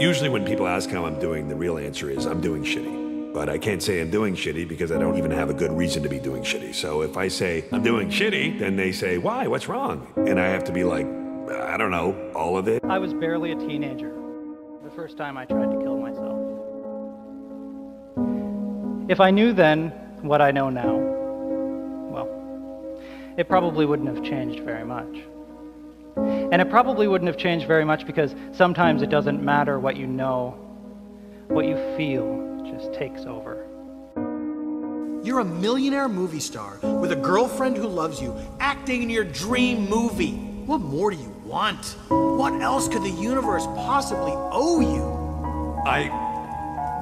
Usually, when people ask how I'm doing, the real answer is I'm doing shitty. But I can't say I'm doing shitty because I don't even have a good reason to be doing shitty. So if I say I'm doing shitty, then they say, Why? What's wrong? And I have to be like, I don't know, all of it. I was barely a teenager the first time I tried to kill myself. If I knew then what I know now, well, it probably wouldn't have changed very much. And it probably wouldn't have changed very much because sometimes it doesn't matter what you know, what you feel just takes over. You're a millionaire movie star with a girlfriend who loves you, acting in your dream movie. What more do you want? What else could the universe possibly owe you? I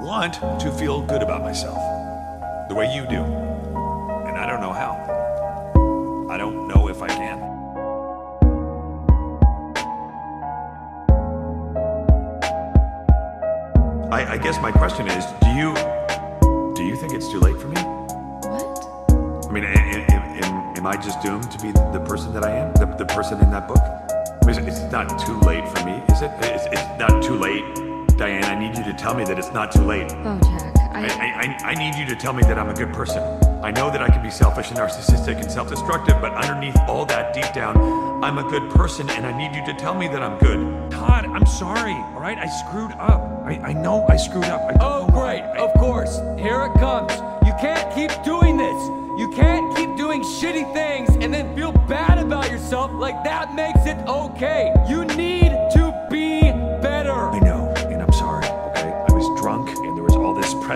want to feel good about myself the way you do. I, I guess my question is, do you do you think it's too late for me? What? I mean, am, am, am I just doomed to be the person that I am, the, the person in that book? I mean, It's, it's not too late for me, is it? It's, it's not too late, Diane. I need you to tell me that it's not too late. Bojack, I, I. I, I need you to tell me that I'm a good person. I know that I can be selfish and narcissistic and self destructive, but underneath all that, deep down, I'm a good person and I need you to tell me that I'm good. Todd, I'm sorry, all right? I screwed up. I, I know I screwed up. I Oh, great, of course. Here it comes. You can't keep doing this. You can't keep doing shitty things and then feel bad about yourself like that makes it okay. You need to be better.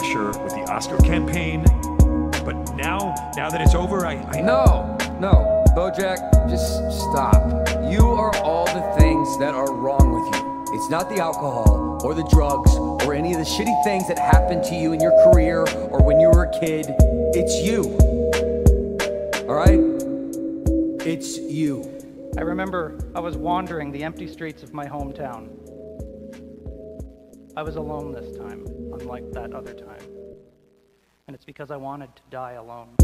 Pressure with the Oscar campaign. But now, now that it's over, I, I No, no, Bojack, just stop. You are all the things that are wrong with you. It's not the alcohol or the drugs or any of the shitty things that happened to you in your career or when you were a kid. It's you. All right? It's you. I remember I was wandering the empty streets of my hometown. I was alone this time, unlike that other time. And it's because I wanted to die alone.